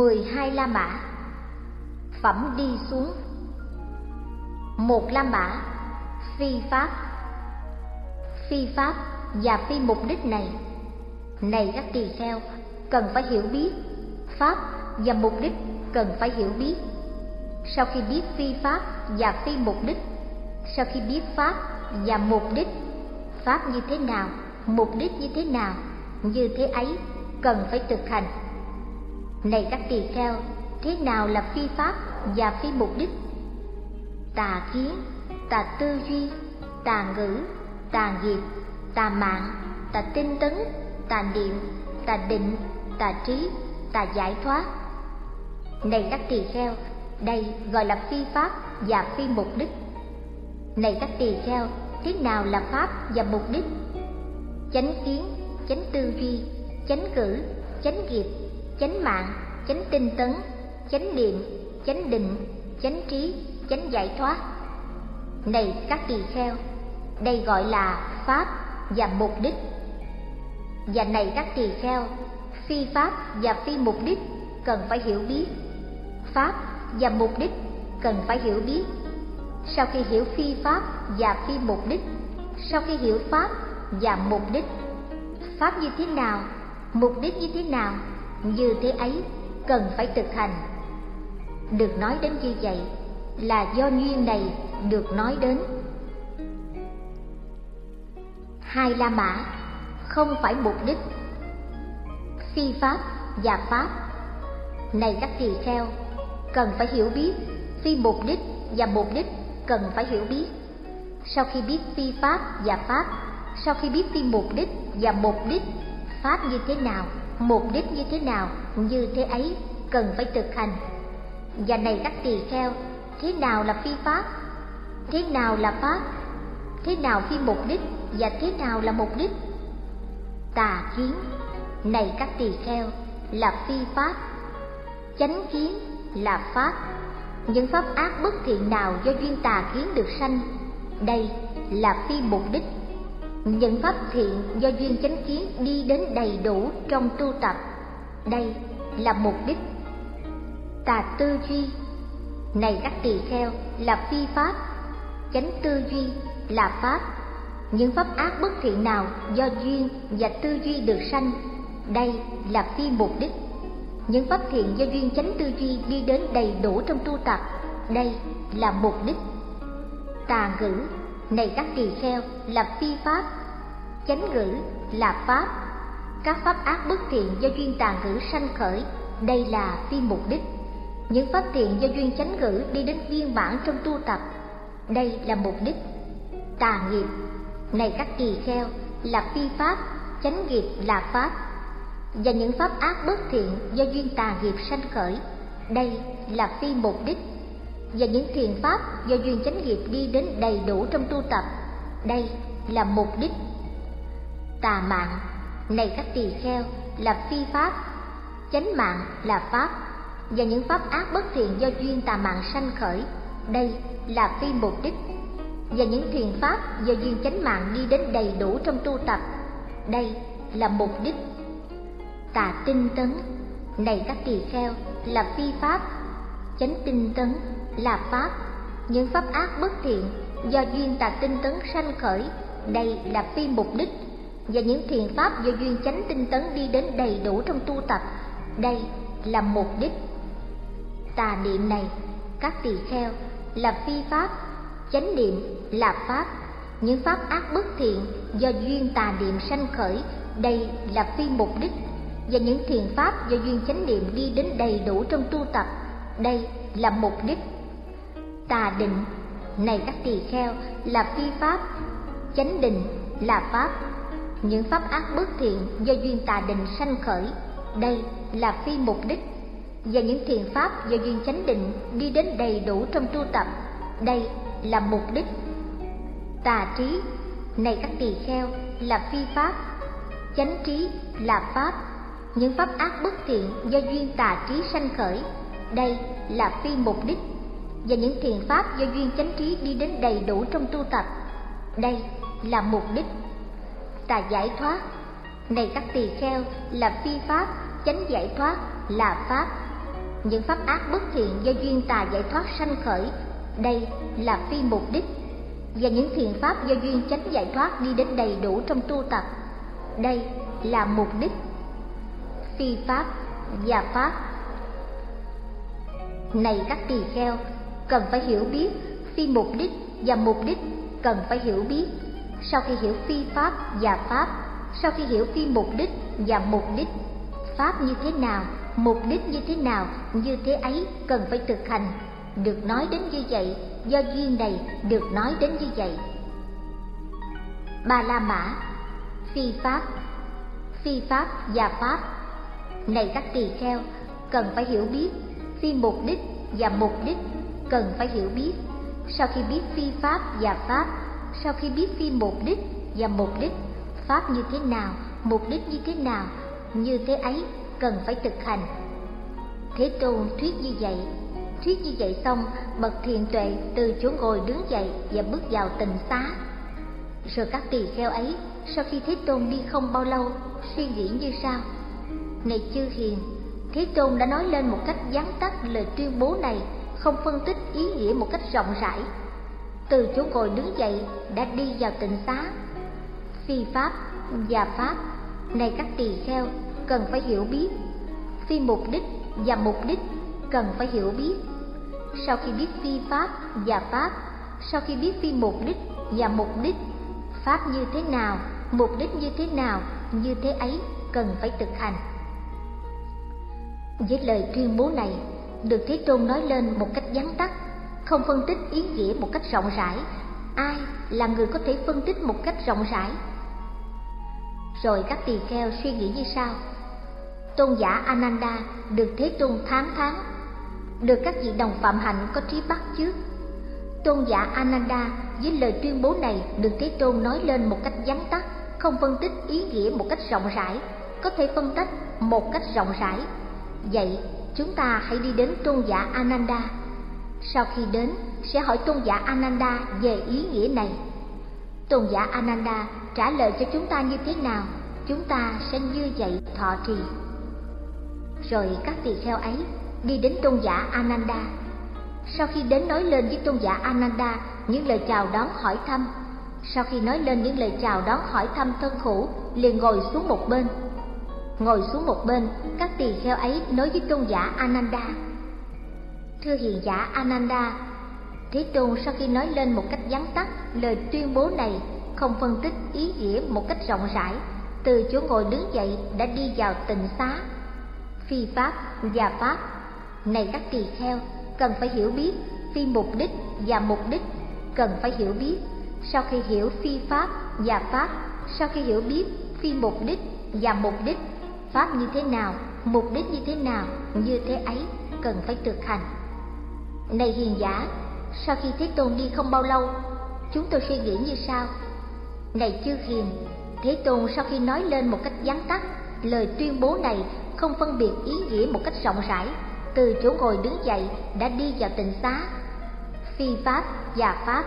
mười hai la mã. Phẩm đi xuống. Một la mã, phi pháp. Phi pháp và phi mục đích này. Này các tỳ kheo, cần phải hiểu biết. Pháp và mục đích cần phải hiểu biết. Sau khi biết phi pháp và phi mục đích, sau khi biết pháp và mục đích, pháp như thế nào, mục đích như thế nào, như thế ấy cần phải thực hành này các tỳ kheo, thế nào là phi pháp và phi mục đích? Tà kiến, tà tư duy, tà ngữ, tà nghiệp, tà mạng, tà tinh tấn, tà niệm, tà định, tà trí, tà giải thoát. Này các tỳ kheo, đây gọi là phi pháp và phi mục đích. Này các tỳ kheo, thế nào là pháp và mục đích? Chánh kiến, chánh tư duy, chánh cử chánh nghiệp chánh mạng, chánh tinh tấn, chánh niệm, chánh định, chánh trí, chánh giải thoát. Này, các tỳ kheo, đây gọi là pháp và mục đích. Và này, các tỳ kheo, phi pháp và phi mục đích cần phải hiểu biết. Pháp và mục đích cần phải hiểu biết. Sau khi hiểu phi pháp và phi mục đích, sau khi hiểu pháp và mục đích, pháp như thế nào, mục đích như thế nào như thế ấy, cần phải thực hành. Được nói đến như vậy, là do duyên này được nói đến. Hai la mã, không phải mục đích. Phi pháp và pháp, này các tỳ kheo, cần phải hiểu biết phi mục đích và mục đích cần phải hiểu biết. Sau khi biết phi pháp và pháp, sau khi biết phi mục đích và mục đích pháp như thế nào mục đích như thế nào, như thế ấy, cần phải thực hành. Và này các tỳ kheo, thế nào là phi pháp? Thế nào là pháp? Thế nào phi mục đích? Và thế nào là mục đích? Tà kiến, này các tỳ kheo, là phi pháp. Chánh kiến là pháp. Những pháp ác bất thiện nào do duyên tà kiến được sanh? Đây là phi mục đích những pháp thiện do duyên chánh kiến đi đến đầy đủ trong tu tập. Đây là mục đích. Tà tư duy. Này các tỳ kheo, là phi pháp. Chánh tư duy là pháp. Những pháp ác bất thiện nào do duyên và tư duy được sanh? Đây là phi mục đích. Những pháp thiện do duyên chánh tư duy đi đến đầy đủ trong tu tập. Đây là mục đích. Tà ngữ này các tỳ kheo là phi pháp. Chánh ngữ là pháp. Các pháp ác bất thiện do duyên tà ngữ sanh khởi, đây là phi mục đích. Những pháp thiện do duyên chánh ngữ đi đến viên mãn trong tu tập, đây là mục đích. Tà nghiệp. Này các tỳ kheo, là phi pháp, chánh nghiệp là pháp. Và những pháp ác bất thiện do duyên tà nghiệp sanh khởi, đây là phi mục đích và những thiền pháp do duyên chánh nghiệp đi đến đầy đủ trong tu tập. Đây là mục đích tà mạng. Này các tỳ kheo, là phi pháp, chánh mạng là pháp, và những pháp ác bất thiện do duyên tà mạng sanh khởi. Đây là phi mục đích. Và những thiền pháp do duyên chánh mạng đi đến đầy đủ trong tu tập. Đây là mục đích tà tinh tấn. Này các tỳ kheo, là phi pháp, chánh tinh tấn là pháp. Những pháp ác bất thiện, do duyên tà tinh tấn sanh khởi, đây là phi mục đích. Và những thiền pháp do duyên chánh tinh tấn đi đến đầy đủ trong tu tập, đây là mục đích. Tà niệm này, các tỳ kheo, là phi pháp, chánh niệm là pháp. Những pháp ác bất thiện do duyên tà niệm sanh khởi, đây là phi mục đích. Và những thiền pháp do duyên chánh niệm đi đến đầy đủ trong tu tập, đây là mục đích tà định. Này các tỳ kheo, là phi pháp, chánh định là pháp. Những pháp ác bất thiện do duyên tà định sanh khởi, đây là phi mục đích. Và những thiền pháp do duyên chánh định đi đến đầy đủ trong tu tập, đây là mục đích. Tà trí, này các tỳ kheo, là phi pháp. Chánh trí là pháp. Những pháp ác bất thiện do duyên tà trí sanh khởi, đây là phi mục đích và những thiền pháp do duyên chánh trí đi đến đầy đủ trong tu tập. Đây là mục đích tà giải thoát. Này các tỳ kheo, là phi pháp, chánh giải thoát là pháp. Những pháp ác bất thiện do duyên tà giải thoát sanh khởi, đây là phi mục đích. Và những thiền pháp do duyên chánh giải thoát đi đến đầy đủ trong tu tập, đây là mục đích. Phi pháp và pháp. Này các tỳ kheo cần phải hiểu biết. Phi mục đích và mục đích cần phải hiểu biết. Sau khi hiểu phi pháp và pháp, sau khi hiểu phi mục đích và mục đích, pháp như thế nào, mục đích như thế nào, như thế ấy cần phải thực hành. Được nói đến như vậy, do duyên này được nói đến như vậy. Ba la mã phi pháp phi pháp và pháp. Này các tỳ kheo, cần phải hiểu biết phi mục đích và mục đích cần phải hiểu biết. Sau khi biết phi pháp và pháp, sau khi biết phi mục đích và mục đích, pháp như thế nào, mục đích như thế nào, như thế ấy cần phải thực hành. Thế tôn thuyết như vậy. Thuyết như vậy xong, bậc thiền tuệ từ chỗ ngồi đứng dậy và bước vào tình xá. Rồi các tỳ kheo ấy, sau khi thế tôn đi không bao lâu, suy nghĩ như sau. Này chư hiền, thế tôn đã nói lên một cách vắn tắt lời tuyên bố này không phân tích ý nghĩa một cách rộng rãi. Từ chỗ ngồi đứng dậy đã đi vào tịnh xá. Phi pháp và pháp, này các tỳ kheo cần phải hiểu biết. Phi mục đích và mục đích cần phải hiểu biết. Sau khi biết phi pháp và pháp, sau khi biết phi mục đích và mục đích, pháp như thế nào, mục đích như thế nào, như thế ấy cần phải thực hành. Với lời tuyên bố này được thế tôn nói lên một cách vắn tắt, không phân tích ý nghĩa một cách rộng rãi. Ai là người có thể phân tích một cách rộng rãi? Rồi các tỳ kheo suy nghĩ như sau. Tôn giả ananda được thế tôn thán thán. Được các vị đồng phạm hạnh có trí bắt trước. tôn giả ananda với lời tuyên bố này được thế tôn nói lên một cách vắn tắt, không phân tích ý nghĩa một cách rộng rãi, có thể phân tách một cách rộng rãi. Vậy chúng ta hãy đi đến tôn giả ananda. Sau khi đến, sẽ hỏi tôn giả ananda về ý nghĩa này. Tôn giả ananda trả lời cho chúng ta như thế nào, chúng ta sẽ như vậy thọ trì. Rồi các tỳ kheo ấy đi đến tôn giả ananda. Sau khi đến nói lên với tôn giả ananda những lời chào đón hỏi thăm, sau khi nói lên những lời chào đón hỏi thăm thân khổ, liền ngồi xuống một bên ngồi xuống một bên, các tỳ kheo ấy nói với tôn giả ananda. Thưa hiền giả ananda, thế tôn sau khi nói lên một cách vắn tắt lời tuyên bố này, không phân tích ý nghĩa một cách rộng rãi, từ chỗ ngồi đứng dậy đã đi vào tịnh xá, phi pháp và pháp. Này các tỳ kheo, cần phải hiểu biết phi mục đích và mục đích, cần phải hiểu biết. Sau khi hiểu phi pháp và pháp, sau khi hiểu biết phi mục đích và mục đích pháp như thế nào, mục đích như thế nào, như thế ấy cần phải thực hành. Này hiền giả, sau khi thế tôn đi không bao lâu, chúng tôi suy nghĩ như sau. Này chư hiền, thế tôn sau khi nói lên một cách vắn tắt, lời tuyên bố này không phân biệt ý nghĩa một cách rộng rãi, từ chỗ ngồi đứng dậy đã đi vào tịnh xá. Phi pháp và pháp,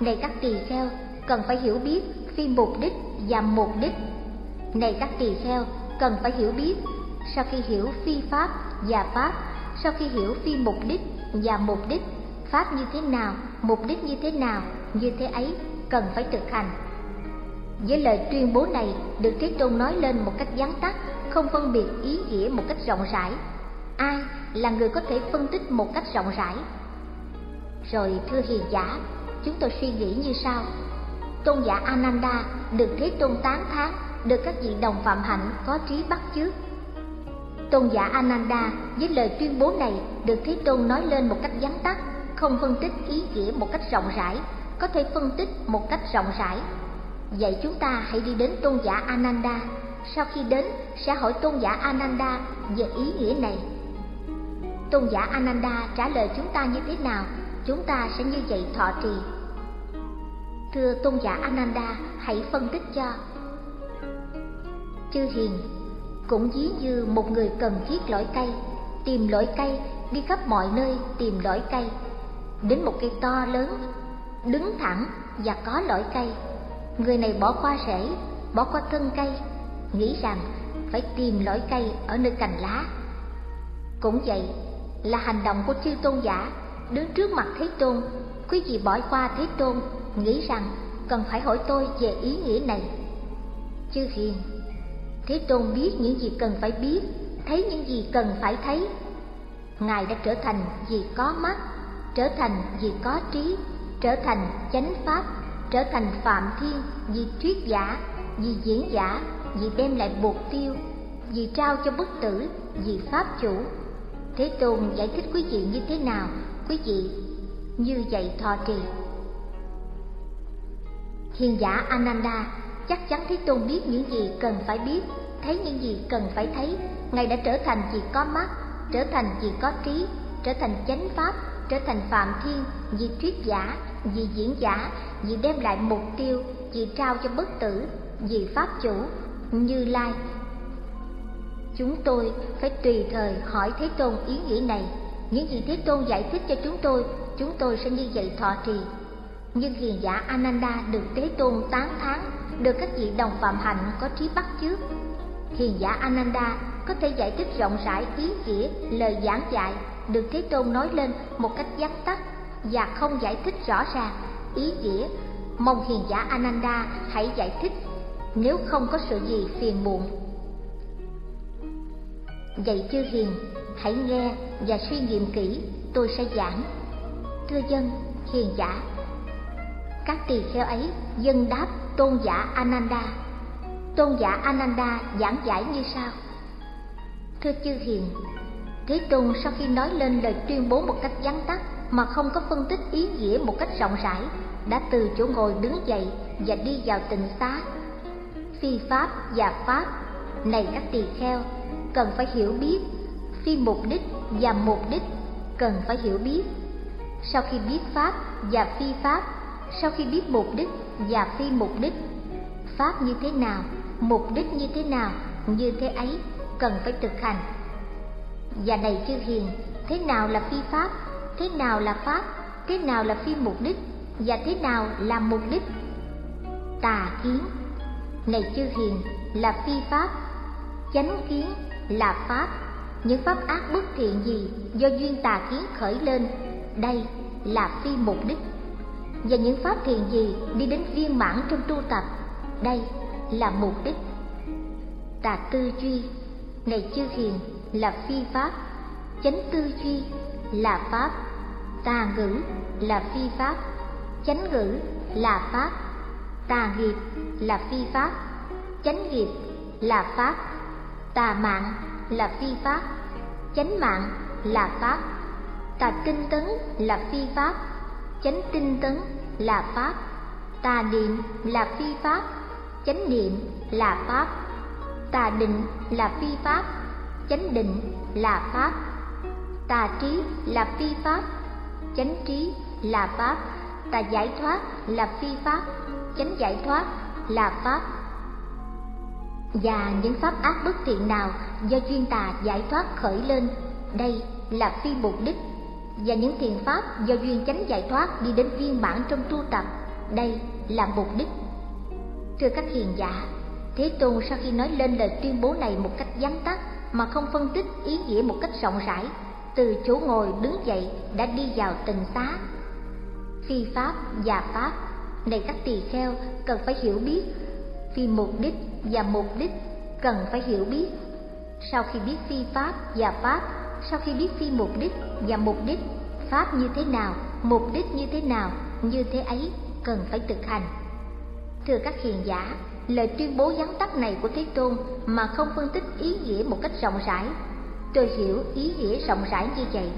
này các tỳ kheo cần phải hiểu biết phi mục đích và mục đích. Này các tỳ kheo cần phải hiểu biết. Sau khi hiểu phi pháp và pháp, sau khi hiểu phi mục đích và mục đích, pháp như thế nào, mục đích như thế nào, như thế ấy cần phải thực hành. Với lời tuyên bố này được thế tôn nói lên một cách gián tắt, không phân biệt ý nghĩa một cách rộng rãi. Ai là người có thể phân tích một cách rộng rãi? Rồi thưa hiền giả, chúng tôi suy nghĩ như sau. Tôn giả ananda được thế tôn tán thán được các vị đồng phạm hạnh có trí bắt chước. Tôn giả ananda với lời tuyên bố này được thế tôn nói lên một cách vắn tắt, không phân tích ý nghĩa một cách rộng rãi, có thể phân tích một cách rộng rãi. Vậy chúng ta hãy đi đến tôn giả ananda, sau khi đến sẽ hỏi tôn giả ananda về ý nghĩa này. Tôn giả ananda trả lời chúng ta như thế nào, chúng ta sẽ như vậy thọ trì. Thưa tôn giả ananda, hãy phân tích cho chư hiền. Cũng ví như một người cần thiết lõi cây tìm lõi cây đi khắp mọi nơi tìm lõi cây đến một cây to lớn, đứng thẳng và có lõi cây người này bỏ qua rễ, bỏ qua thân cây, nghĩ rằng phải tìm lõi cây ở nơi cành lá. Cũng vậy, là hành động của chư tôn giả, đứng trước mặt thế tôn, quý vị bỏ qua thế tôn, nghĩ rằng cần phải hỏi tôi về ý nghĩa này. Chư hiền thế tôn biết những gì cần phải biết, thấy những gì cần phải thấy. Ngài đã trở thành vì có mắt, trở thành vì có trí, trở thành chánh pháp, trở thành phạm thiên, vì thuyết giả, vì diễn giả, vì đem lại mục tiêu, vì trao cho bất tử, vì pháp chủ. Thế tôn giải thích quý vị như thế nào, quý vị? Như vậy thọ trì. Hiền giả ananda chắc chắn thế tôn biết những gì cần phải biết, thấy những gì cần phải thấy. Ngài đã trở thành vì có mắt, trở thành vì có trí, trở thành chánh pháp, trở thành phạm thiên, vì thuyết giả, vì diễn giả, vì đem lại mục tiêu, vì trao cho bất tử, vì pháp chủ, như lai. Chúng tôi phải tùy thời hỏi thế tôn ý nghĩa này. Những gì thế tôn giải thích cho chúng tôi chúng tôi sẽ như vậy thọ trì. Nhưng hiền giả ananda được thế tôn tán thán được các vị đồng phạm hạnh có trí bắt chước. Hiền giả ananda có thể giải thích rộng rãi, ý nghĩa, lời giảng dạy được thế tôn nói lên một cách vắn tắt và không giải thích rõ ràng. Ý nghĩa, mong hiền giả ananda hãy giải thích, nếu không có sự gì phiền muộn. Vậy chư hiền, hãy nghe và suy nghiệm kỹ, tôi sẽ giảng. Thưa dân, hiền giả, các tỳ kheo ấy dân đáp tôn giả ananda. Tôn giả ananda giảng giải như sau. Thưa chư hiền, thế tôn sau khi nói lên lời tuyên bố một cách vắn tắt mà không có phân tích ý nghĩa một cách rộng rãi, đã từ chỗ ngồi đứng dậy và đi vào tịnh xá. Phi pháp và pháp này các tỳ kheo, cần phải hiểu biết. Phi mục đích và mục đích cần phải hiểu biết. Sau khi biết pháp và phi pháp sau khi biết mục đích và phi mục đích, pháp như thế nào, mục đích như thế nào, như thế ấy cần phải thực hành. Và này chư hiền, thế nào là phi pháp, thế nào là pháp, thế nào là phi mục đích, và thế nào là mục đích? Tà kiến, này chư hiền, là phi pháp, chánh kiến là pháp. Những pháp ác bất thiện gì do duyên tà kiến khởi lên, đây là phi mục đích và những pháp thiền gì đi đến viên mãn trong tu tập? Đây là mục đích. Tà tư duy này chư hiền là phi pháp. Chánh tư duy là pháp. Tà ngữ là phi pháp. Chánh ngữ là pháp. Tà nghiệp là phi pháp. Chánh nghiệp là pháp. Tà mạng là phi pháp. Chánh mạng là pháp. Tà tinh tấn là phi pháp chánh tinh tấn là pháp. Tà niệm là phi pháp. Chánh niệm là pháp. Tà định là phi pháp. Chánh định là pháp. Tà trí là phi pháp. Chánh trí là pháp. Tà giải thoát là phi pháp. Chánh giải thoát là pháp. Và những pháp ác bất thiện nào do duyên tà giải thoát khởi lên? Đây là phi mục đích và những thiền pháp do duyên chánh giải thoát đi đến viên mãn trong tu tập. Đây là mục đích. Thưa các hiền giả, thế tôn sau khi nói lên lời tuyên bố này một cách vắn tắt mà không phân tích ý nghĩa một cách rộng rãi, từ chỗ ngồi đứng dậy đã đi vào tình xá. Phi pháp và pháp, này các tỳ kheo cần phải hiểu biết. Phi mục đích và mục đích cần phải hiểu biết. Sau khi biết phi pháp và pháp sau khi biết phi mục đích và mục đích pháp như thế nào, mục đích như thế nào, như thế ấy cần phải thực hành. Thưa các hiền giả, lời tuyên bố vắn tắt này của thế tôn mà không phân tích ý nghĩa một cách rộng rãi. Tôi hiểu ý nghĩa rộng rãi như vậy.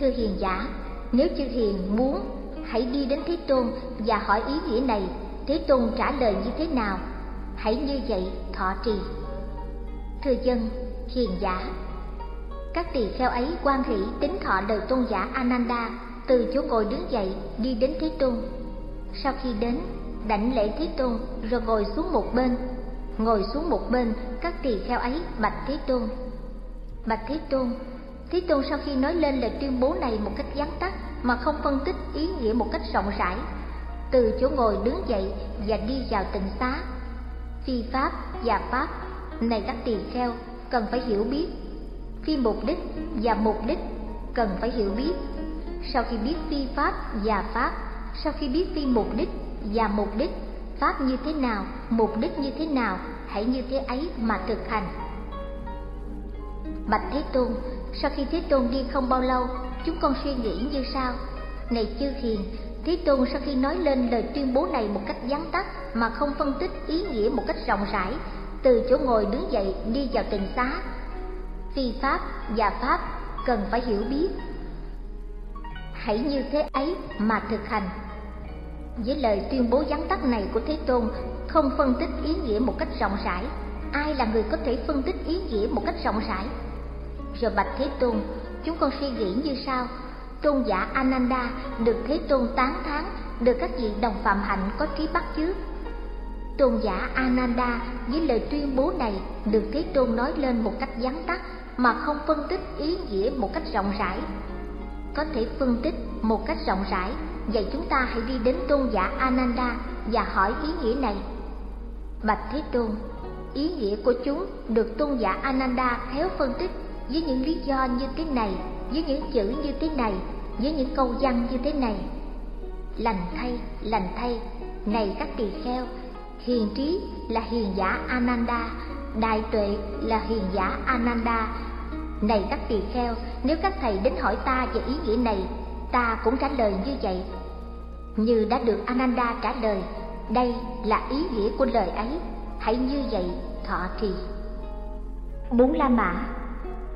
Thưa hiền giả, nếu chư hiền muốn, hãy đi đến thế tôn và hỏi ý nghĩa này. Thế tôn trả lời như thế nào? Hãy như vậy thọ trì. Thưa dân hiền giả. Các tỳ kheo ấy quan hỷ tính thọ đời tôn giả ananda từ chỗ ngồi đứng dậy đi đến thế tôn. Sau khi đến, đảnh lễ thế tôn rồi ngồi xuống một bên. Ngồi xuống một bên, các tỳ kheo ấy bạch thế tôn. Bạch thế tôn thế tôn sau khi nói lên lời tuyên bố này một cách gián tắt mà không phân tích ý nghĩa một cách rộng rãi, từ chỗ ngồi đứng dậy và đi vào tịnh xá, phi pháp và pháp, này các tỳ kheo cần phải hiểu biết. Phi mục đích và mục đích cần phải hiểu biết. Sau khi biết phi pháp và pháp, sau khi biết phi mục đích và mục đích, pháp như thế nào, mục đích như thế nào, hãy như thế ấy mà thực hành. Bạch thế tôn, sau khi thế tôn đi không bao lâu, chúng con suy nghĩ như sau. Này chư hiền, thế tôn sau khi nói lên lời tuyên bố này một cách gián tắt mà không phân tích ý nghĩa một cách rộng rãi từ chỗ ngồi đứng dậy đi vào tình xá. Phi pháp và pháp cần phải hiểu biết. Hãy như thế ấy mà thực hành. Với lời tuyên bố vắn tắt này của thế tôn, không phân tích ý nghĩa một cách rộng rãi. Ai là người có thể phân tích ý nghĩa một cách rộng rãi? Rồi bạch thế tôn, chúng con suy nghĩ như sau. Tôn giả ananda được thế tôn tán thán, được các vị đồng phạm hạnh có trí bắt chước tôn giả ananda với lời tuyên bố này được thế tôn nói lên một cách vắn tắt mà không phân tích ý nghĩa một cách rộng rãi. Có thể phân tích một cách rộng rãi, vậy chúng ta hãy đi đến tôn giả ananda và hỏi ý nghĩa này. Bạch thế tôn, ý nghĩa của chúng được tôn giả ananda khéo phân tích với những lý do như thế này, với những chữ như thế này, với những câu văn như thế này. Lành thay lành thay, này các tỳ kheo hiền trí là hiền giả ananda đại tuệ là hiền giả ananda. Này các tỳ kheo nếu các thầy đến hỏi ta về ý nghĩa này ta cũng trả lời như vậy. Như đã được ananda trả lời đây là ý nghĩa của lời ấy. Hãy như vậy thọ trì. Bốn la mã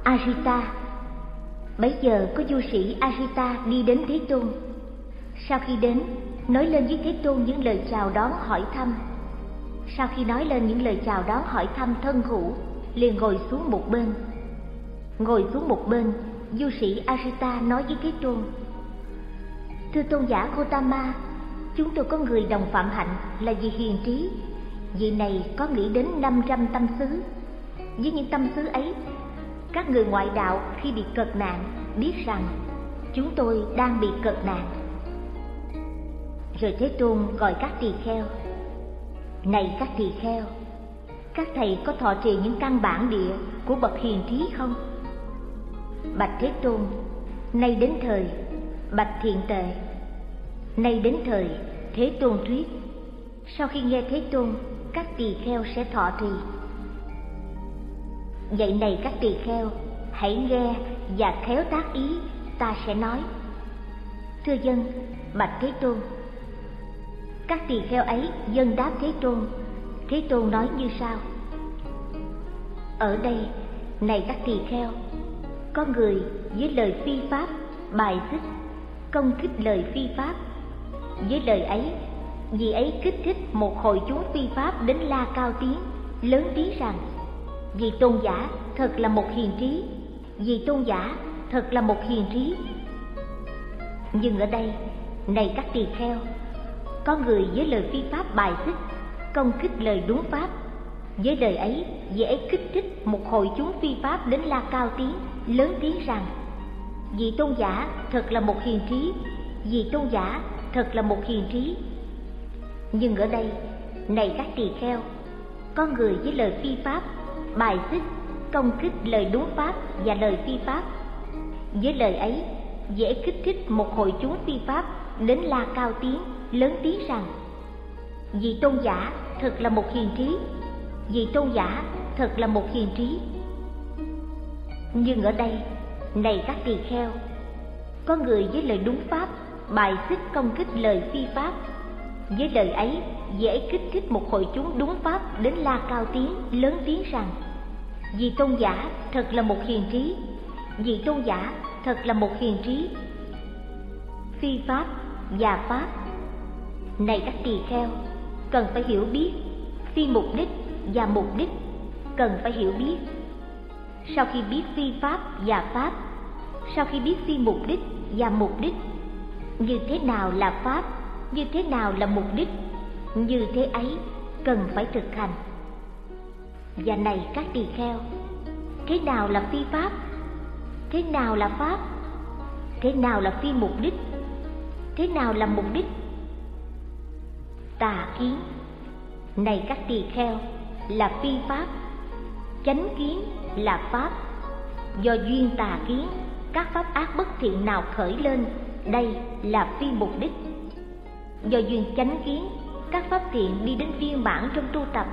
Arita. Bấy giờ có du sĩ Arita đi đến Thế Tôn. Sau khi đến, nói lên với Thế Tôn những lời chào đón hỏi thăm. Sau khi nói lên những lời chào đón hỏi thăm thân hữu liền ngồi xuống một bên. Ngồi xuống một bên, du sĩ Arita nói với Thế Tôn Thưa Tôn giả Gotama, chúng tôi có người đồng phạm hạnh là vị hiền trí. Vị này có nghĩ đến 500 tâm xứ. Với những tâm xứ ấy các người ngoại đạo khi bị cật nạn biết rằng chúng tôi đang bị cật nạn. Rồi thế tôn gọi các tỳ kheo này các tỳ kheo, các thầy có thọ trì những căn bản địa của bậc hiền trí không? Bạch thế tôn, nay đến thời bạch thiện tệ. Nay đến thời thế tôn thuyết. Sau khi nghe thế tôn, các tỳ kheo sẽ thọ trì. Vậy này các tỳ kheo, hãy nghe và khéo tác ý, ta sẽ nói. Thưa dân, bạch thế tôn các tỳ kheo ấy dân đáp thế tôn. Thế tôn nói như sau. Ở đây, này các tỳ kheo, có người với lời phi pháp, bài xích, công kích lời phi pháp. Với lời ấy, vì ấy kích thích một hội chúng phi pháp đến la cao tiếng lớn tiếng rằng, vì tôn giả thật là một hiền trí, vì tôn giả thật là một hiền trí. Nhưng ở đây, này các tỳ kheo có người với lời phi pháp bài xích, công kích lời đúng pháp. Với lời ấy, dễ kích thích một hội chúng phi pháp đến la cao tiếng, lớn tiếng rằng, vì tôn giả thật là một hiền trí vì tôn giả thật là một hiền trí nhưng ở đây, này các tỳ kheo, có người với lời phi pháp, bài xích, công kích lời đúng pháp và lời phi pháp. Với lời ấy, dễ kích thích một hội chúng phi pháp đến la cao tiếng, lớn tiếng rằng, vị tôn giả thật là một hiền trí, vị tôn giả thật là một hiền trí. Nhưng ở đây, này các tỳ kheo, có người với lời đúng pháp, bài xích công kích lời phi pháp. Với lời ấy dễ kích thích một hội chúng đúng pháp đến la cao tiếng, lớn tiếng rằng vì tôn giả thật là một hiền trí vì tôn giả thật là một hiền trí. Phi pháp và pháp. Này các tỳ kheo, cần phải hiểu biết phi mục đích và mục đích cần phải hiểu biết. Sau khi biết phi pháp và pháp, sau khi biết phi mục đích và mục đích, như thế nào là pháp, như thế nào là mục đích, như thế ấy cần phải thực hành. Và này các tỳ kheo, thế nào là phi pháp? Thế nào là pháp? Thế nào là phi mục đích? Thế nào là mục đích? Tà kiến. Này các tỳ kheo, là phi pháp. Chánh kiến là pháp. Do duyên tà kiến, các pháp ác bất thiện nào khởi lên, đây là phi mục đích. Do duyên chánh kiến, các pháp thiện đi đến viên mãn trong tu tập,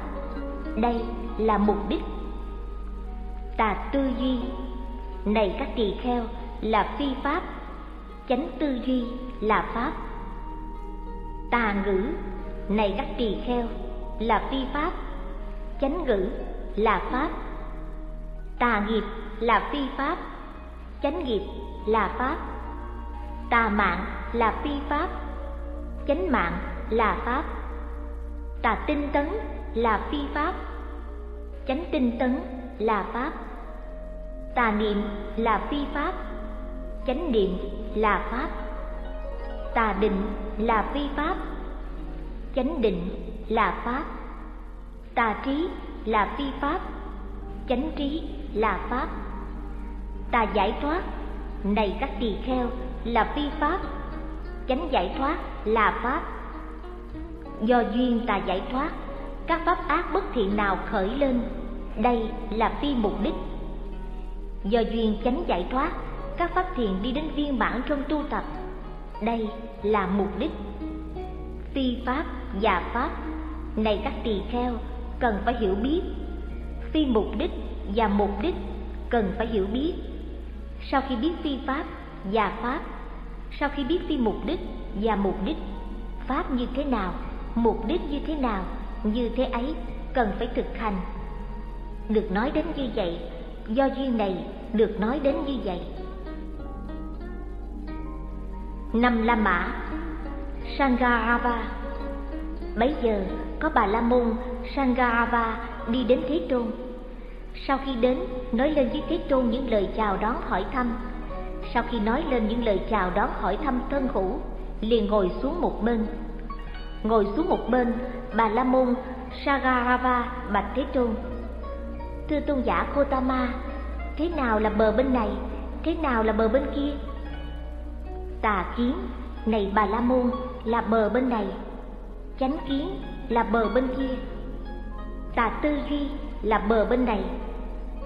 đây là mục đích. Tà tư duy. Này các tỳ kheo, là phi pháp chánh tư duy là pháp. Tà ngữ này các tỳ kheo là phi pháp. Chánh ngữ là pháp. Tà nghiệp là phi pháp. Chánh nghiệp là pháp. Tà mạng là phi pháp. Chánh mạng là pháp. Tà tinh tấn là phi pháp. Chánh tinh tấn là pháp. Tà niệm là phi pháp. Chánh niệm là pháp. Tà định là phi pháp. Chánh định là pháp. Tà trí là phi pháp. Chánh trí là pháp. Tà giải thoát, này các tỳ kheo, là phi pháp. Chánh giải thoát là pháp. Do duyên tà giải thoát, các pháp ác bất thiện nào khởi lên, đây là phi mục đích. Do duyên chánh giải thoát các pháp thiền đi đến viên mãn trong tu tập. Đây là mục đích. Phi pháp và pháp, này các tỳ kheo cần phải hiểu biết. Phi mục đích và mục đích cần phải hiểu biết. Sau khi biết phi pháp và pháp, sau khi biết phi mục đích và mục đích, pháp như thế nào, mục đích như thế nào, như thế ấy cần phải thực hành. Được nói đến như vậy, do duyên này được nói đến như vậy năm la mã. Sangarava bấy giờ có bà la môn sangarava đi đến thế tôn. Sau khi đến nói lên với thế tôn những lời chào đón hỏi thăm. Sau khi nói lên những lời chào đón hỏi thăm thân hữu liền ngồi xuống một bên. Ngồi xuống một bên bà la môn sagarava bạch thế tôn. Thưa tôn giả kotama, thế nào là bờ bên này thế nào là bờ bên kia? Tà kiến. Này bà la môn, là bờ bên này. Chánh kiến là bờ bên kia. Tà tư duy là bờ bên này.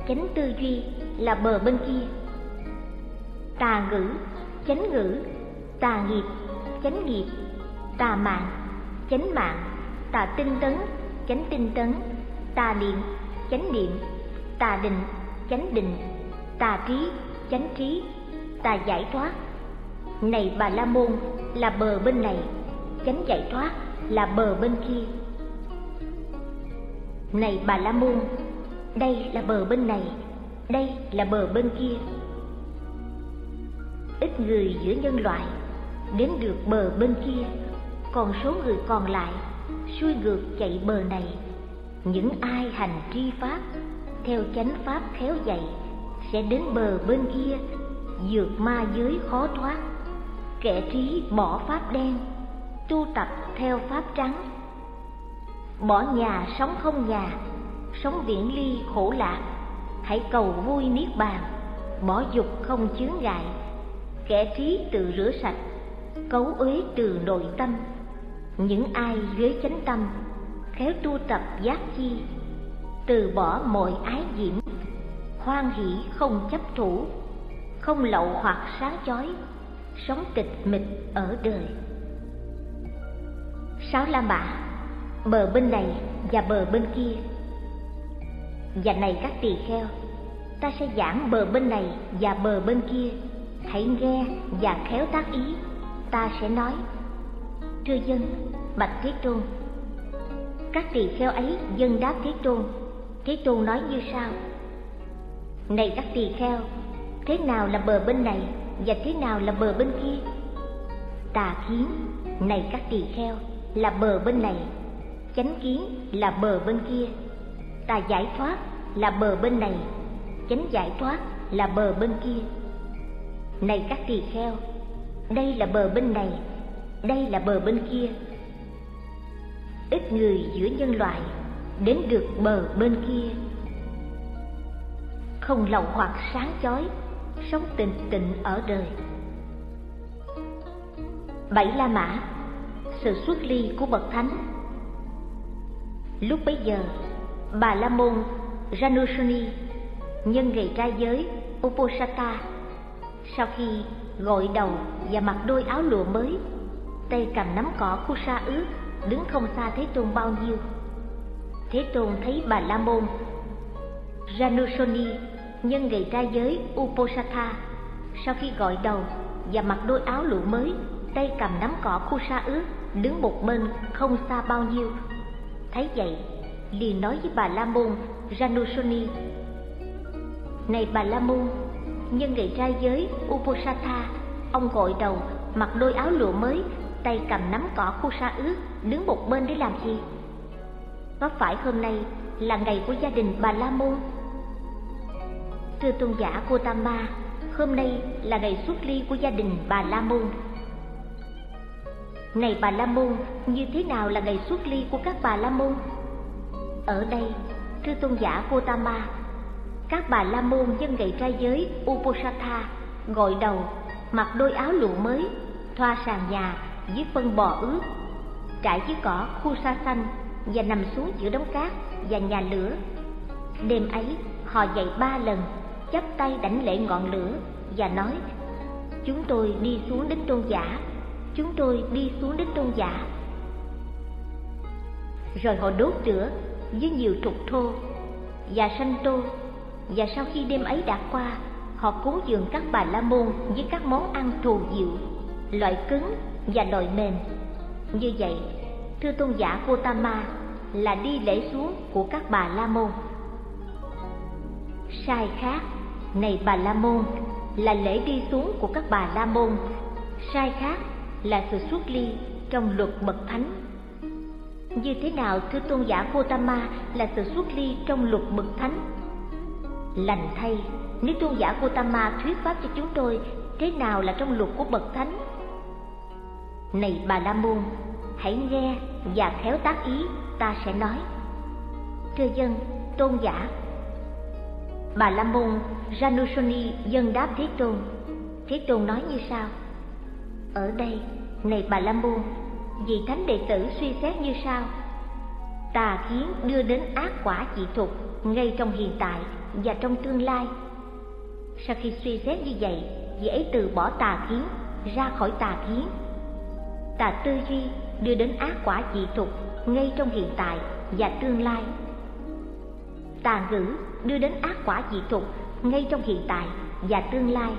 Chánh tư duy là bờ bên kia. Tà ngữ, chánh ngữ. Tà nghiệp, chánh nghiệp. Tà mạng, chánh mạng. Tà tinh tấn, chánh tinh tấn. Tà niệm, chánh niệm. Tà định, chánh định. Tà trí, chánh trí. Tà giải thoát này bà la môn, là bờ bên này. Chánh giải thoát là bờ bên kia. Này bà la môn, đây là bờ bên này, đây là bờ bên kia. Ít người giữa nhân loại đến được bờ bên kia, còn số người còn lại xuôi ngược chạy bờ này. Những ai hành tri pháp, theo chánh pháp khéo dạy, sẽ đến bờ bên kia, vượt ma giới khó thoát kẻ trí bỏ pháp đen, tu tập theo pháp trắng. Bỏ nhà sống không nhà, sống viễn ly khổ lạc, hãy cầu vui niết bàn, bỏ dục không chướng ngại. Kẻ trí tự rửa sạch, cấu uế từ nội tâm. Những ai dưới chánh tâm, khéo tu tập giác chi. Từ bỏ mọi ái diễm, hoan hỷ không chấp thủ, không lậu hoặc sáng chói sống tịch mịch ở đời. Sáu la mã, bờ bên này và bờ bên kia. Và này các tỳ kheo, ta sẽ giảng bờ bên này và bờ bên kia. Hãy nghe và khéo tác ý, ta sẽ nói. Thưa dân, bạch thế tôn, các tỳ kheo ấy dân đáp thế tôn. Thế tôn nói như sau. Này các tỳ kheo, thế nào là bờ bên này và thế nào là bờ bên kia? Tà kiến, này các tỳ kheo, là bờ bên này. Chánh kiến là bờ bên kia. Tà giải thoát là bờ bên này. Chánh giải thoát là bờ bên kia. Này các tỳ kheo, đây là bờ bên này, đây là bờ bên kia. Ít người giữa nhân loại đến được bờ bên kia. Không lậu hoặc sáng chói sống tịnh tịnh ở đời bảy la mã sự xuất ly của bậc thánh lúc bấy giờ bà la môn janusani nhân ngày ra giới Uposatha. Sau khi gội đầu và mặc đôi áo lụa mới, tay cầm nắm cỏ khu sa ướt, đứng không xa Thế Tôn bao nhiêu. Thế Tôn thấy Bà La Môn, Janusoni, nhân ngày ra giới Uposatha, sau khi gội đầu và mặc đôi áo lụa mới, tay cầm nắm cỏ khu sa ướt, đứng một bên không xa bao nhiêu. Thấy vậy, liền nói với bà La Môn Janusoni này bà la môn nhân ngày ra giới uposatha ông gội đầu mặc đôi áo lụa mới tay cầm nắm cỏ khu sa ướt đứng một bên để làm gì có phải hôm nay là ngày của gia đình bà la môn thưa tôn giả Gotama, hôm nay là ngày xuất ly của gia đình bà la môn. Này bà la môn, như thế nào là ngày xuất ly của các bà la môn? Ở đây, thưa tôn giả Gotama, các bà la môn dân ngày trai giới uposatha gội đầu, mặc đôi áo lụa mới, thoa sàn nhà dưới phân bò ướt, trải dưới cỏ khu sa xanh và nằm xuống giữa đống cát và nhà lửa. Đêm ấy, họ dậy ba lần chắp tay đảnh lễ ngọn lửa và nói, chúng tôi đi xuống đến tôn giả, chúng tôi đi xuống đến tôn giả. Rồi họ đốt rửa với nhiều trục thô và sanh tô, và sau khi đêm ấy đã qua, họ cúng dường các bà la môn với các món ăn thù diệu, loại cứng và loại mềm. Như vậy, thưa tôn giả Gotama, là đi lễ xuống của các bà la môn. Sai khác này bà la môn, là lễ đi xuống của các bà la môn. Sai khác là sự xuất ly trong luật bậc thánh. Như thế nào thưa tôn giả Gotama là sự xuất ly trong luật bậc thánh? Lành thay, nếu tôn giả Gotama thuyết pháp cho chúng tôi, thế nào là trong luật của bậc thánh? Này bà la môn, hãy nghe và khéo tác ý, ta sẽ nói. Thưa dân, tôn giả bà la môn janusoni dân đáp thế tôn. Thế tôn nói như sau. Ở đây, này bà la môn vị thánh đệ tử suy xét như sau. Tà kiến đưa đến ác quả dị thục ngay trong hiện tại và trong tương lai. Sau khi suy xét như vậy, vị ấy từ bỏ tà kiến, ra khỏi tà kiến. Tà tư duy đưa đến ác quả dị thục ngay trong hiện tại và tương lai. Tà ngữ đưa đến ác quả dị thục ngay trong hiện tại và tương lai.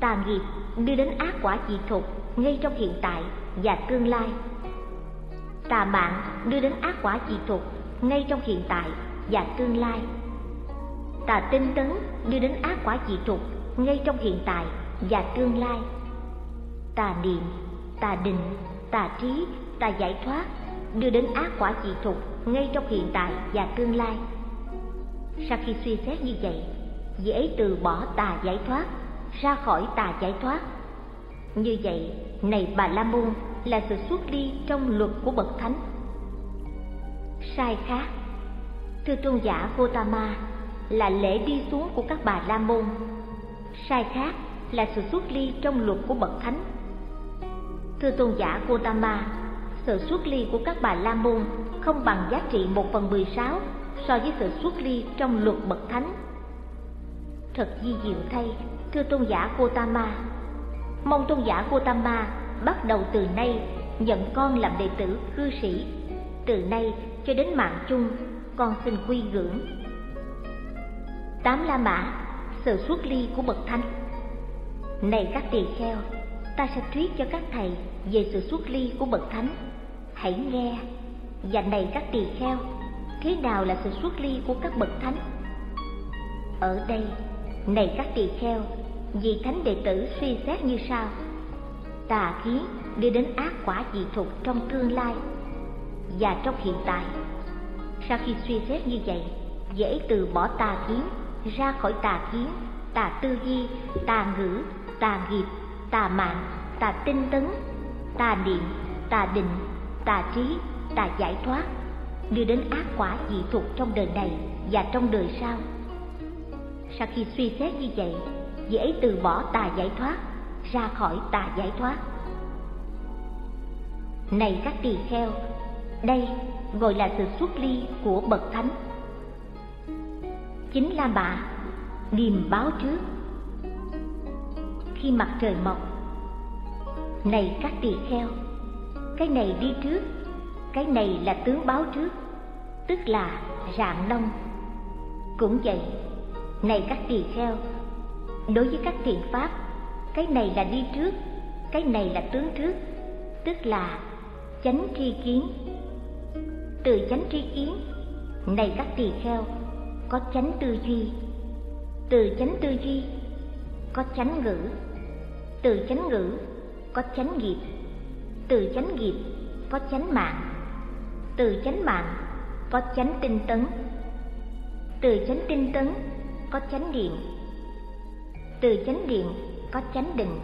Tà nghiệp đưa đến ác quả dị thục ngay trong hiện tại và tương lai. Tà mạng đưa đến ác quả dị thục ngay trong hiện tại và tương lai. Tà tinh tấn đưa đến ác quả dị thục ngay trong hiện tại và tương lai. Tà niệm, tà định, tà trí, tà giải thoát đưa đến ác quả dị thục ngay trong hiện tại và tương lai sau khi suy xét như vậy dễ từ bỏ tà giải thoát, ra khỏi tà giải thoát. Như vậy, này bà la môn là sự xuất ly trong luật của bậc thánh. Sai khác, thưa tôn giả Gotama là lễ đi xuống của các bà la môn. Sai khác là sự xuất ly trong luật của bậc thánh. Thưa tôn giả Gotama sự xuất ly của các bà la môn không bằng giá trị một phần mười sáu so với sự xuất ly trong luật bậc thánh. Thật di diệu thay, thưa tôn giả Gotama mong tôn giả Gotama bắt đầu từ nay nhận con làm đệ tử cư sĩ. Từ nay cho đến mạng chung, con xin quy ngưỡng. Tám la mã, sự xuất ly của bậc thánh. Này các tỳ kheo, ta sẽ thuyết cho các thầy về sự xuất ly của bậc thánh. Hãy nghe và này các tỳ kheo thế nào là sự xuất ly của các bậc thánh? Ở đây, này các tỳ kheo, vị thánh đệ tử suy xét như sau. Tà kiến đưa đến ác quả dị thục trong tương lai. Và trong hiện tại, sau khi suy xét như vậy, dễ từ bỏ tà kiến ra khỏi tà kiến tà tư duy, tà ngữ, tà nghiệp, tà mạng, tà tinh tấn, tà niệm, tà định, tà trí, tà giải thoát đưa đến ác quả dị thuộc trong đời này và trong đời sau. Sau khi suy xét như vậy dễ từ bỏ tà giải thoát, ra khỏi tà giải thoát. Này các tỳ kheo, đây gọi là sự xuất ly của bậc thánh. Chính là bà điềm báo trước. Khi mặt trời mọc, này các tỳ kheo, cái này đi trước, cái này là tướng báo trước tức là rạng đông. Cũng vậy, này các tỳ kheo, đối với các thiện pháp, cái này là đi trước, cái này là tướng trước, tức là chánh tri kiến. Từ chánh tri kiến, này các tỳ kheo, có chánh tư duy. Từ chánh tư duy, có chánh ngữ. Từ chánh ngữ, có chánh nghiệp. Từ chánh nghiệp, có chánh mạng. Từ chánh mạng có chánh tinh tấn. Từ chánh tinh tấn có chánh điện. Từ chánh điện có chánh định.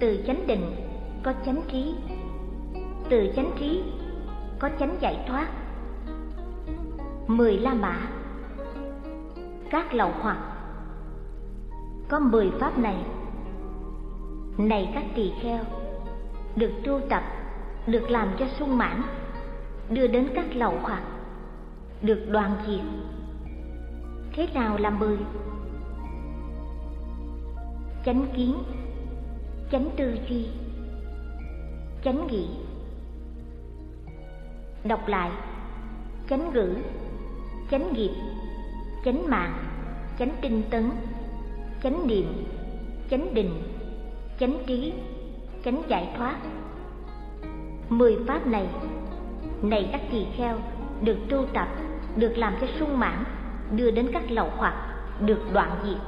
Từ chánh định có chánh trí. Từ chánh trí có chánh giải thoát. Mười la mã, các lậu hoặc. Có mười pháp này. Này các tỳ kheo, được tu tập, được làm cho sung mãn đưa đến các lậu hoặc được đoàn diệt thế nào là mười? Chánh kiến, chánh tư duy, chánh nghĩ đọc lại, chánh ngữ, chánh nghiệp, chánh mạng, chánh tinh tấn, chánh niệm, chánh định, chánh trí, chánh giải thoát. Mười pháp này này các tỳ kheo, được tu tập, được làm cho sung mãn, đưa đến các lậu hoặc, được đoạn diệt.